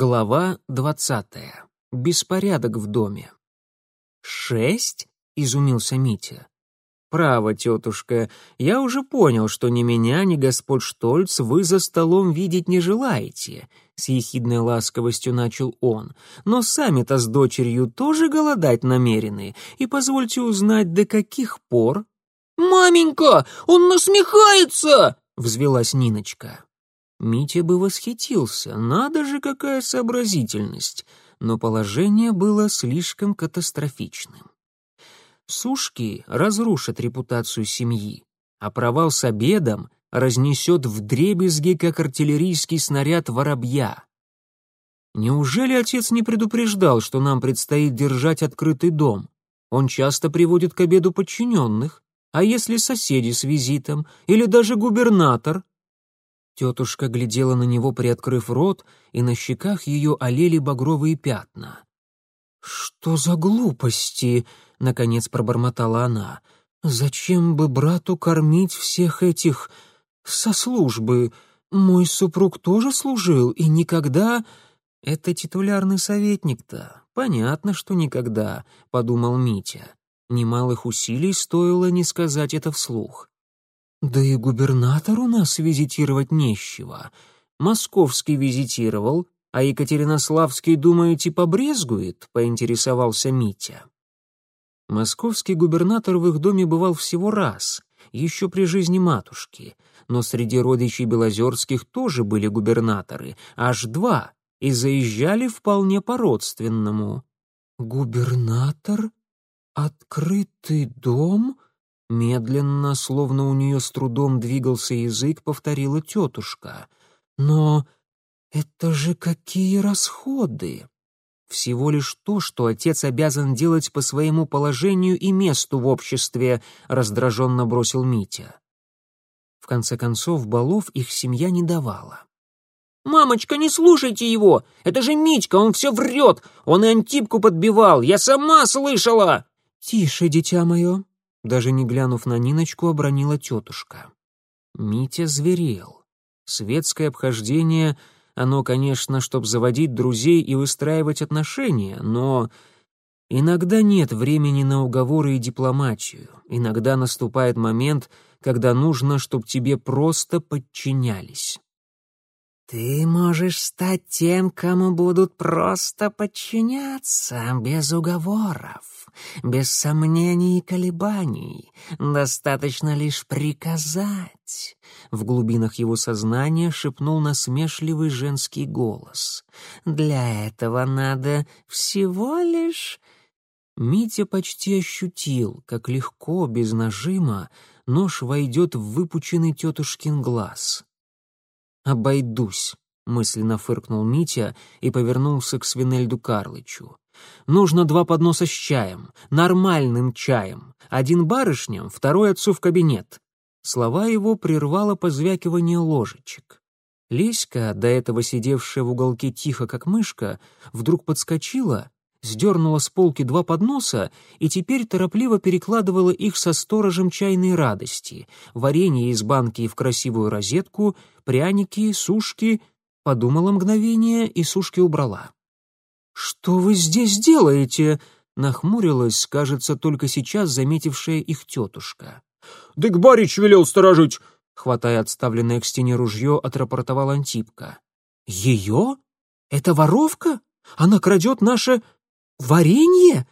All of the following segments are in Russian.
Глава двадцатая. Беспорядок в доме. «Шесть?» — изумился Митя. «Право, тетушка, я уже понял, что ни меня, ни господ Штольц вы за столом видеть не желаете», — с ехидной ласковостью начал он. «Но сами-то с дочерью тоже голодать намерены, и позвольте узнать, до каких пор...» «Маменька, он насмехается!» — взвелась Ниночка. Митя бы восхитился, надо же, какая сообразительность, но положение было слишком катастрофичным. Сушки разрушат репутацию семьи, а провал с обедом разнесет вдребезги, как артиллерийский снаряд воробья. Неужели отец не предупреждал, что нам предстоит держать открытый дом? Он часто приводит к обеду подчиненных, а если соседи с визитом или даже губернатор, Тетушка глядела на него, приоткрыв рот, и на щеках ее олели багровые пятна. «Что за глупости?» — наконец пробормотала она. «Зачем бы брату кормить всех этих... со службы? Мой супруг тоже служил, и никогда...» «Это титулярный советник-то. Понятно, что никогда», — подумал Митя. Немалых усилий стоило не сказать это вслух. Да и губернатор у нас визитировать нещего. Московский визитировал, а Екатеринославский, думаете, побрезгует?» — поинтересовался Митя. Московский губернатор в их доме бывал всего раз, еще при жизни матушки, но среди родичей Белозерских тоже были губернаторы, аж два, и заезжали вполне по-родственному. «Губернатор? Открытый дом?» Медленно, словно у нее с трудом двигался язык, повторила тетушка. «Но это же какие расходы!» «Всего лишь то, что отец обязан делать по своему положению и месту в обществе», — раздраженно бросил Митя. В конце концов, балов их семья не давала. «Мамочка, не слушайте его! Это же Митька, он все врет! Он и Антипку подбивал, я сама слышала!» «Тише, дитя мое!» Даже не глянув на Ниночку, обронила тетушка. Митя зверел. Светское обхождение, оно, конечно, чтоб заводить друзей и выстраивать отношения, но иногда нет времени на уговоры и дипломатию. Иногда наступает момент, когда нужно, чтоб тебе просто подчинялись. «Ты можешь стать тем, кому будут просто подчиняться, без уговоров, без сомнений и колебаний. Достаточно лишь приказать». В глубинах его сознания шепнул насмешливый женский голос. «Для этого надо всего лишь...» Митя почти ощутил, как легко, без нажима, нож войдет в выпученный тетушкин глаз — «Обойдусь», — мысленно фыркнул Митя и повернулся к Свинельду Карлычу. «Нужно два подноса с чаем, нормальным чаем. Один барышням, второй отцу в кабинет». Слова его прервало позвякивание ложечек. Леська, до этого сидевшая в уголке тихо, как мышка, вдруг подскочила сдернула с полки два подноса и теперь торопливо перекладывала их со сторожем чайной радости. Варенье из банки в красивую розетку, пряники, сушки. Подумала мгновение и сушки убрала. «Что вы здесь делаете?» — нахмурилась, кажется, только сейчас заметившая их тетушка. «Дык барич велел сторожить!» — хватая отставленное к стене ружье, отрапортовал Антипка. «Ее? Это воровка? Она крадет наше...» «Варенье?»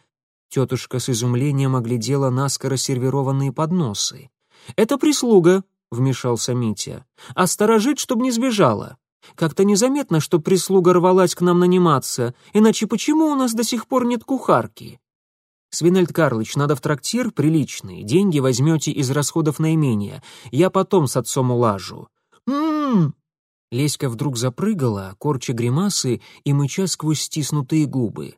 Тетушка с изумлением оглядела наскоро сервированные подносы. «Это прислуга», — вмешался Митя. «А сторожить, чтоб не сбежала. Как-то незаметно, что прислуга рвалась к нам наниматься, иначе почему у нас до сих пор нет кухарки?» «Свинельд Карлыч, надо в трактир приличный, деньги возьмете из расходов наимения. Я потом с отцом улажу». «М-м-м!» Леська вдруг запрыгала, корча гримасы и мыча сквозь стиснутые губы.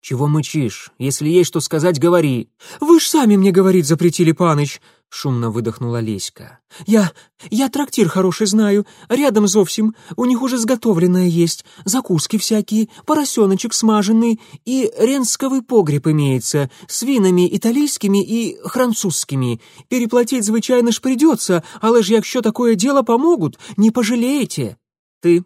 «Чего мычишь? Если есть что сказать, говори». «Вы ж сами мне говорить запретили, паныч!» — шумно выдохнула Леська. «Я... я трактир хороший знаю, рядом зовсим, у них уже сготовленное есть, закуски всякие, поросеночек смаженный и ренсковый погреб имеется, с винами итальянскими и французскими. Переплатить звычайно ж придется, але ж якщо такое дело помогут, не пожалеете». «Ты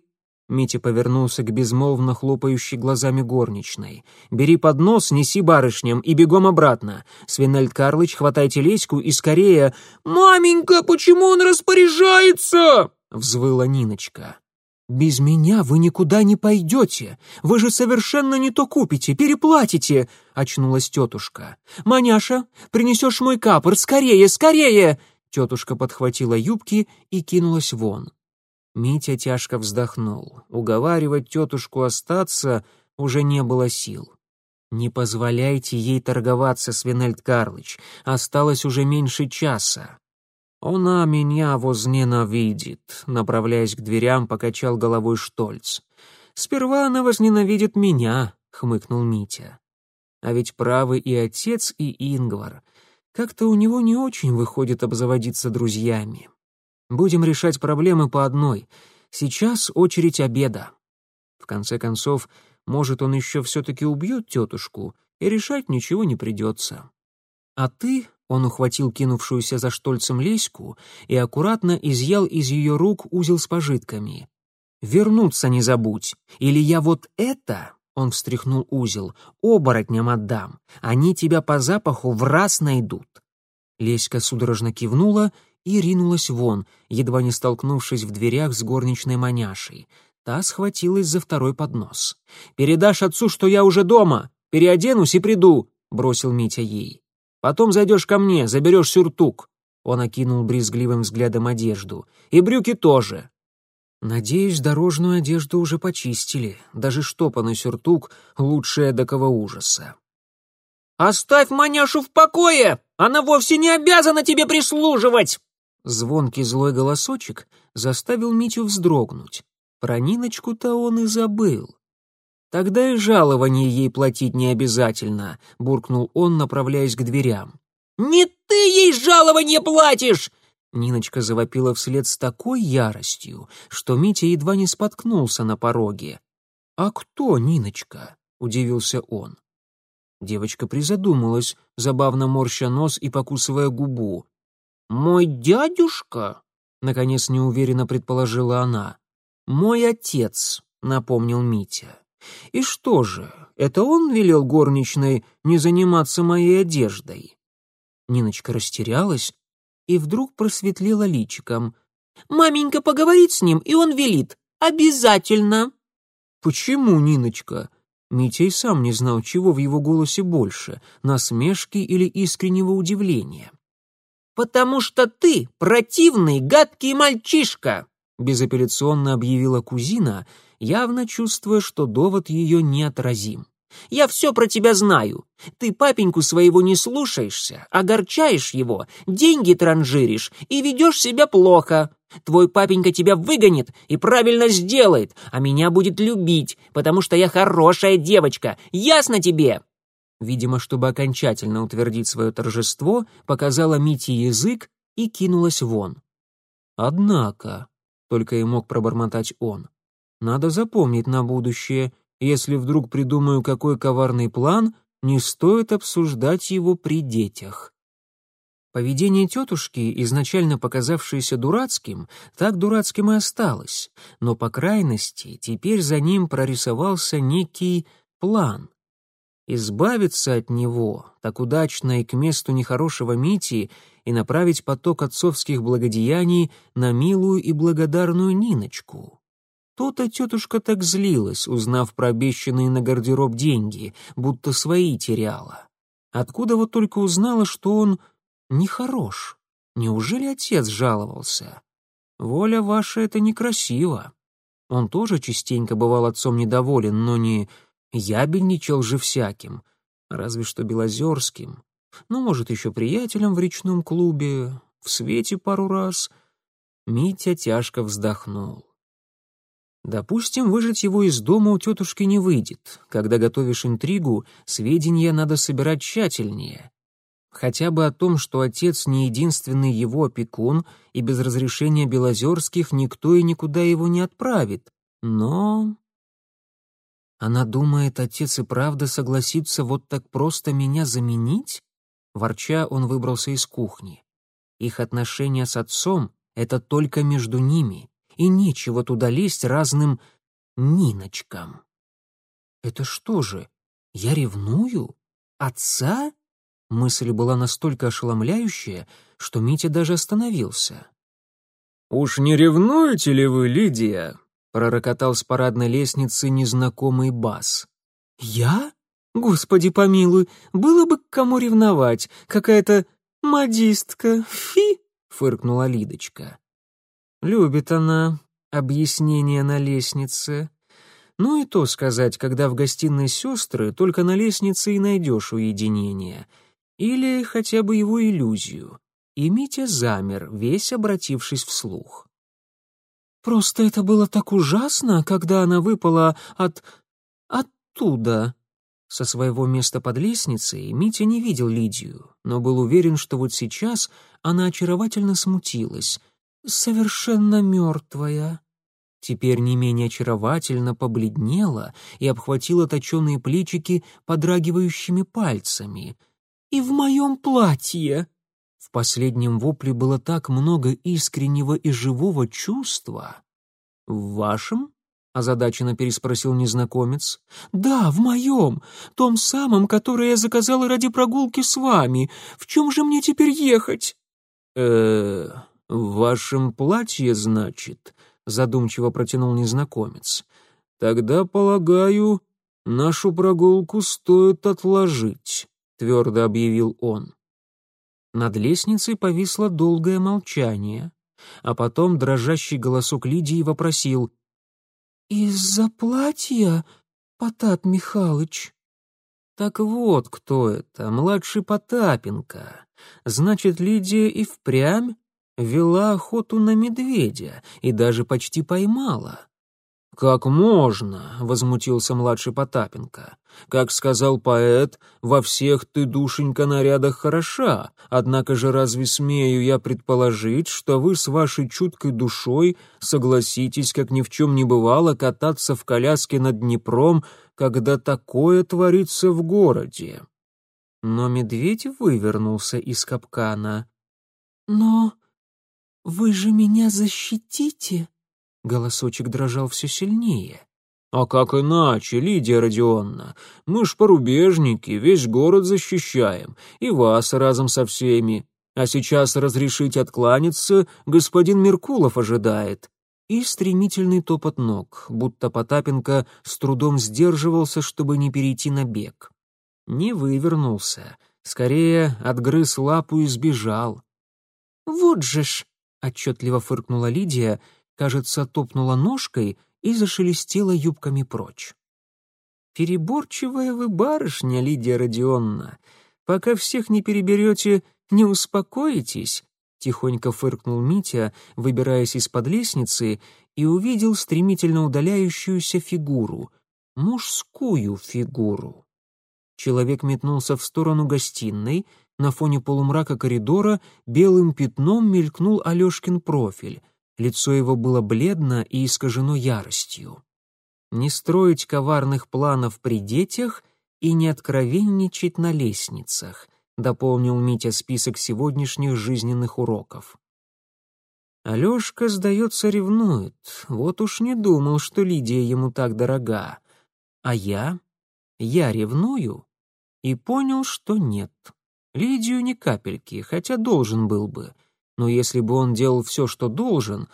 Митя повернулся к безмолвно хлопающей глазами горничной. «Бери поднос, неси барышням и бегом обратно. Свинельд Карлыч, хватайте леську и скорее...» «Маменька, почему он распоряжается?» — взвыла Ниночка. «Без меня вы никуда не пойдете. Вы же совершенно не то купите, переплатите!» — очнулась тетушка. «Маняша, принесешь мой капор, скорее, скорее!» Тетушка подхватила юбки и кинулась вон. Митя тяжко вздохнул. Уговаривать тетушку остаться уже не было сил. «Не позволяйте ей торговаться, Свинельд Карлыч. Осталось уже меньше часа». «Она меня возненавидит», — направляясь к дверям, покачал головой Штольц. «Сперва она возненавидит меня», — хмыкнул Митя. «А ведь правы и отец, и Ингвар. Как-то у него не очень выходит обзаводиться друзьями. Будем решать проблемы по одной. Сейчас очередь обеда. В конце концов, может, он еще все-таки убьет тетушку, и решать ничего не придется. А ты, — он ухватил кинувшуюся за штольцем леську и аккуратно изъял из ее рук узел с пожитками. «Вернуться не забудь, или я вот это...» — он встряхнул узел. «Оборотням отдам. Они тебя по запаху в раз найдут». Леська судорожно кивнула и ринулась вон, едва не столкнувшись в дверях с горничной маняшей. Та схватилась за второй поднос. «Передашь отцу, что я уже дома! Переоденусь и приду!» — бросил Митя ей. «Потом зайдешь ко мне, заберешь сюртук!» Он окинул брезгливым взглядом одежду. «И брюки тоже!» Надеюсь, дорожную одежду уже почистили. Даже штопанный сюртук — лучшее до ужаса. «Оставь маняшу в покое! Она вовсе не обязана тебе прислуживать!» Звонкий злой голосочек заставил Митю вздрогнуть. Про Ниночку-то он и забыл. «Тогда и жалование ей платить не обязательно», — буркнул он, направляясь к дверям. «Не ты ей жалование платишь!» Ниночка завопила вслед с такой яростью, что Митя едва не споткнулся на пороге. «А кто Ниночка?» — удивился он. Девочка призадумалась, забавно морща нос и покусывая губу. «Мой дядюшка?» — наконец неуверенно предположила она. «Мой отец», — напомнил Митя. «И что же, это он велел горничной не заниматься моей одеждой?» Ниночка растерялась и вдруг просветлела личиком. «Маменька поговорит с ним, и он велит. Обязательно!» «Почему, Ниночка?» Митя и сам не знал, чего в его голосе больше — насмешки или искреннего удивления. «Потому что ты противный, гадкий мальчишка!» безапелляционно объявила кузина, явно чувствуя, что довод ее неотразим. «Я все про тебя знаю. Ты папеньку своего не слушаешься, огорчаешь его, деньги транжиришь и ведешь себя плохо. Твой папенька тебя выгонит и правильно сделает, а меня будет любить, потому что я хорошая девочка. Ясно тебе?» Видимо, чтобы окончательно утвердить свое торжество, показала Мите язык и кинулась вон. «Однако», — только и мог пробормотать он, — «надо запомнить на будущее, если вдруг придумаю какой коварный план, не стоит обсуждать его при детях». Поведение тетушки, изначально показавшееся дурацким, так дурацким и осталось, но, по крайности, теперь за ним прорисовался некий план избавиться от него, так удачно и к месту нехорошего Мити, и направить поток отцовских благодеяний на милую и благодарную Ниночку. То-то тетушка так злилась, узнав про обещанные на гардероб деньги, будто свои теряла. Откуда вот только узнала, что он нехорош? Неужели отец жаловался? Воля ваша — это некрасиво. Он тоже частенько бывал отцом недоволен, но не Ябельничал же всяким, разве что Белозерским. Ну, может, еще приятелем в речном клубе, в свете пару раз. Митя тяжко вздохнул. Допустим, выжить его из дома у тетушки не выйдет. Когда готовишь интригу, сведения надо собирать тщательнее. Хотя бы о том, что отец не единственный его опекун, и без разрешения Белозерских никто и никуда его не отправит. Но она думает, отец и правда согласится вот так просто меня заменить? Ворча, он выбрался из кухни. Их отношения с отцом — это только между ними, и нечего туда лезть разным Ниночкам. Это что же, я ревную? Отца? Мысль была настолько ошеломляющая, что Митя даже остановился. «Уж не ревнуете ли вы, Лидия?» — пророкотал с парадной лестницы незнакомый бас. «Я? Господи помилуй, было бы к кому ревновать. Какая-то модистка. Фи!» — фыркнула Лидочка. «Любит она объяснение на лестнице. Ну и то сказать, когда в гостиной сестры только на лестнице и найдешь уединение. Или хотя бы его иллюзию. И Митя замер, весь обратившись вслух. «Просто это было так ужасно, когда она выпала от... оттуда». Со своего места под лестницей Митя не видел Лидию, но был уверен, что вот сейчас она очаровательно смутилась. «Совершенно мертвая» теперь не менее очаровательно побледнела и обхватила точеные плечики подрагивающими пальцами. «И в моем платье!» В последнем вопле было так много искреннего и живого чувства. «В вашем?» — озадаченно переспросил незнакомец. «Да, в моем, том самом, которое я заказала ради прогулки с вами. В чем же мне теперь ехать?» «Э-э, в вашем платье, значит?» — задумчиво протянул незнакомец. «Тогда, полагаю, нашу прогулку стоит отложить», — твердо объявил он. Над лестницей повисло долгое молчание, а потом дрожащий голосок Лидии вопросил «Из-за платья, Потап Михалыч?» Так вот кто это, младший Потапенко. Значит, Лидия и впрямь вела охоту на медведя и даже почти поймала. «Как можно?» — возмутился младший Потапенко. «Как сказал поэт, во всех ты, душенька, нарядах хороша, однако же разве смею я предположить, что вы с вашей чуткой душой согласитесь, как ни в чем не бывало, кататься в коляске над Днепром, когда такое творится в городе?» Но медведь вывернулся из капкана. «Но вы же меня защитите?» Голосочек дрожал все сильнее. «А как иначе, Лидия Родионовна? Мы ж порубежники, весь город защищаем, и вас разом со всеми. А сейчас разрешить откланяться господин Меркулов ожидает». И стремительный топот ног, будто Потапенко с трудом сдерживался, чтобы не перейти на бег. Не вывернулся, скорее отгрыз лапу и сбежал. «Вот же ж!» — отчетливо фыркнула Лидия, кажется, топнула ножкой и зашелестела юбками прочь. «Переборчивая вы барышня, Лидия Родионовна. Пока всех не переберете, не успокоитесь», — тихонько фыркнул Митя, выбираясь из-под лестницы, и увидел стремительно удаляющуюся фигуру, мужскую фигуру. Человек метнулся в сторону гостиной, на фоне полумрака коридора белым пятном мелькнул Алешкин профиль — Лицо его было бледно и искажено яростью. Не строить коварных планов при детях и не откровенничать на лестницах, дополнил Митя список сегодняшних жизненных уроков. Алешка, сдается, ревнует. Вот уж не думал, что Лидия ему так дорога. А я? Я ревную? И понял, что нет. Лидию ни капельки, хотя должен был бы но если бы он делал все, что должен,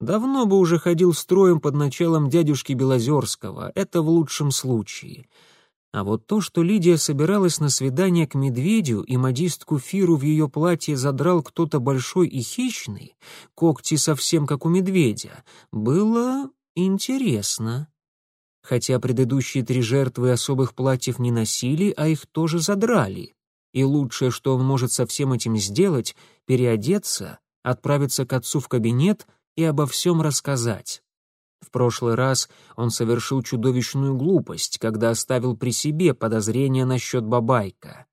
давно бы уже ходил строем под началом дядюшки Белозерского, это в лучшем случае. А вот то, что Лидия собиралась на свидание к медведю и модистку Фиру в ее платье задрал кто-то большой и хищный, когти совсем как у медведя, было интересно. Хотя предыдущие три жертвы особых платьев не носили, а их тоже задрали и лучшее, что он может со всем этим сделать, переодеться, отправиться к отцу в кабинет и обо всем рассказать. В прошлый раз он совершил чудовищную глупость, когда оставил при себе подозрения насчет Бабайка.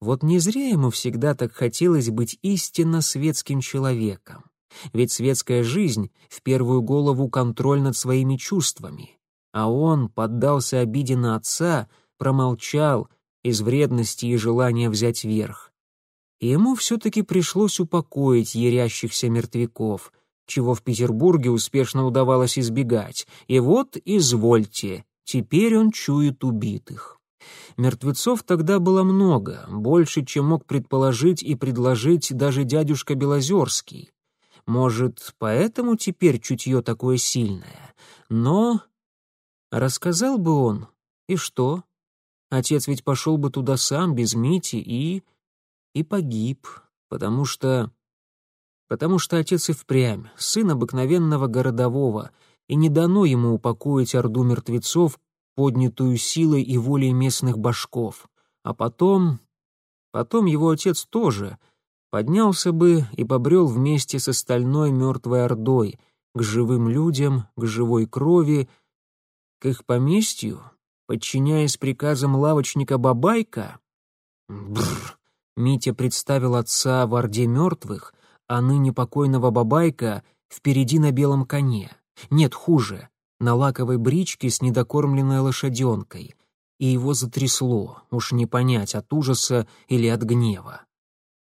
Вот не зря ему всегда так хотелось быть истинно светским человеком. Ведь светская жизнь в первую голову контроль над своими чувствами. А он поддался обиде на отца, промолчал, из вредности и желания взять верх. И ему все-таки пришлось упокоить ярящихся мертвяков, чего в Петербурге успешно удавалось избегать. И вот, извольте, теперь он чует убитых. Мертвецов тогда было много, больше, чем мог предположить и предложить даже дядюшка Белозерский. Может, поэтому теперь чутье такое сильное. Но рассказал бы он, и что? Отец ведь пошел бы туда сам, без Мити, и... и погиб, потому что... Потому что отец и впрямь, сын обыкновенного городового, и не дано ему упокоить орду мертвецов, поднятую силой и волей местных башков. А потом... Потом его отец тоже поднялся бы и побрел вместе с остальной мертвой ордой, к живым людям, к живой крови, к их поместью, подчиняясь приказам лавочника Бабайка? Бррр! Митя представил отца в Орде мертвых, а ныне покойного Бабайка впереди на белом коне. Нет, хуже, на лаковой бричке с недокормленной лошаденкой. И его затрясло, уж не понять, от ужаса или от гнева.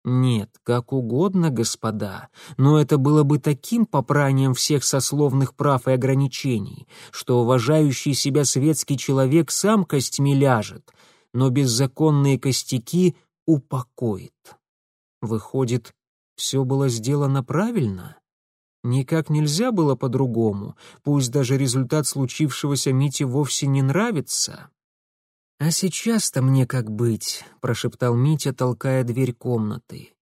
Нет, как угодно, господа, но это было бы таким попранием всех сословных прав и ограничений, что уважающий себя светский человек сам костьми ляжет, но беззаконные костяки упокоит. Выходит, все было сделано правильно? Никак нельзя было по-другому, пусть даже результат случившегося Мите вовсе не нравится. «А сейчас-то мне как быть?» — прошептал Митя, толкая дверь комнаты.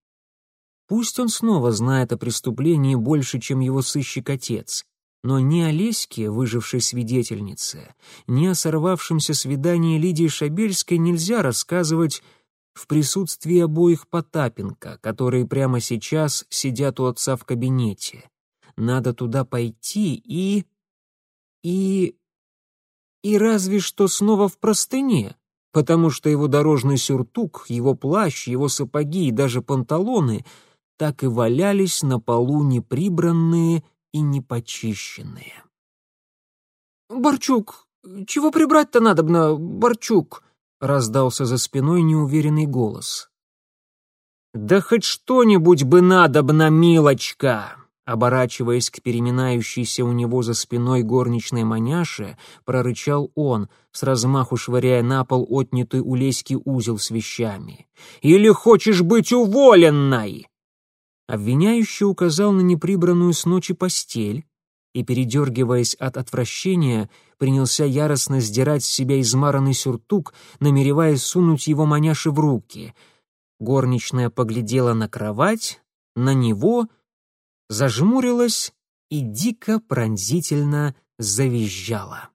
Пусть он снова знает о преступлении больше, чем его сыщик-отец, но ни о Леське, выжившей свидетельнице, ни о сорвавшемся свидании Лидии Шабельской нельзя рассказывать в присутствии обоих Потапенко, которые прямо сейчас сидят у отца в кабинете. Надо туда пойти и... и... и разве что снова в простыне, потому что его дорожный сюртук, его плащ, его сапоги и даже панталоны так и валялись на полу неприбранные и непочищенные. «Борчук, чего прибрать-то надобно, Борчук?» — раздался за спиной неуверенный голос. «Да хоть что-нибудь бы надобно, милочка!» Оборачиваясь к переминающейся у него за спиной горничной маняше, прорычал он, с размаху швыряя на пол отнятый у леськи узел с вещами. «Или хочешь быть уволенной?» Обвиняющий указал на неприбранную с ночи постель и, передергиваясь от отвращения, принялся яростно сдирать с себя измаранный сюртук, намереваясь сунуть его маняше в руки. Горничная поглядела на кровать, на него — зажмурилась и дико пронзительно завизжала.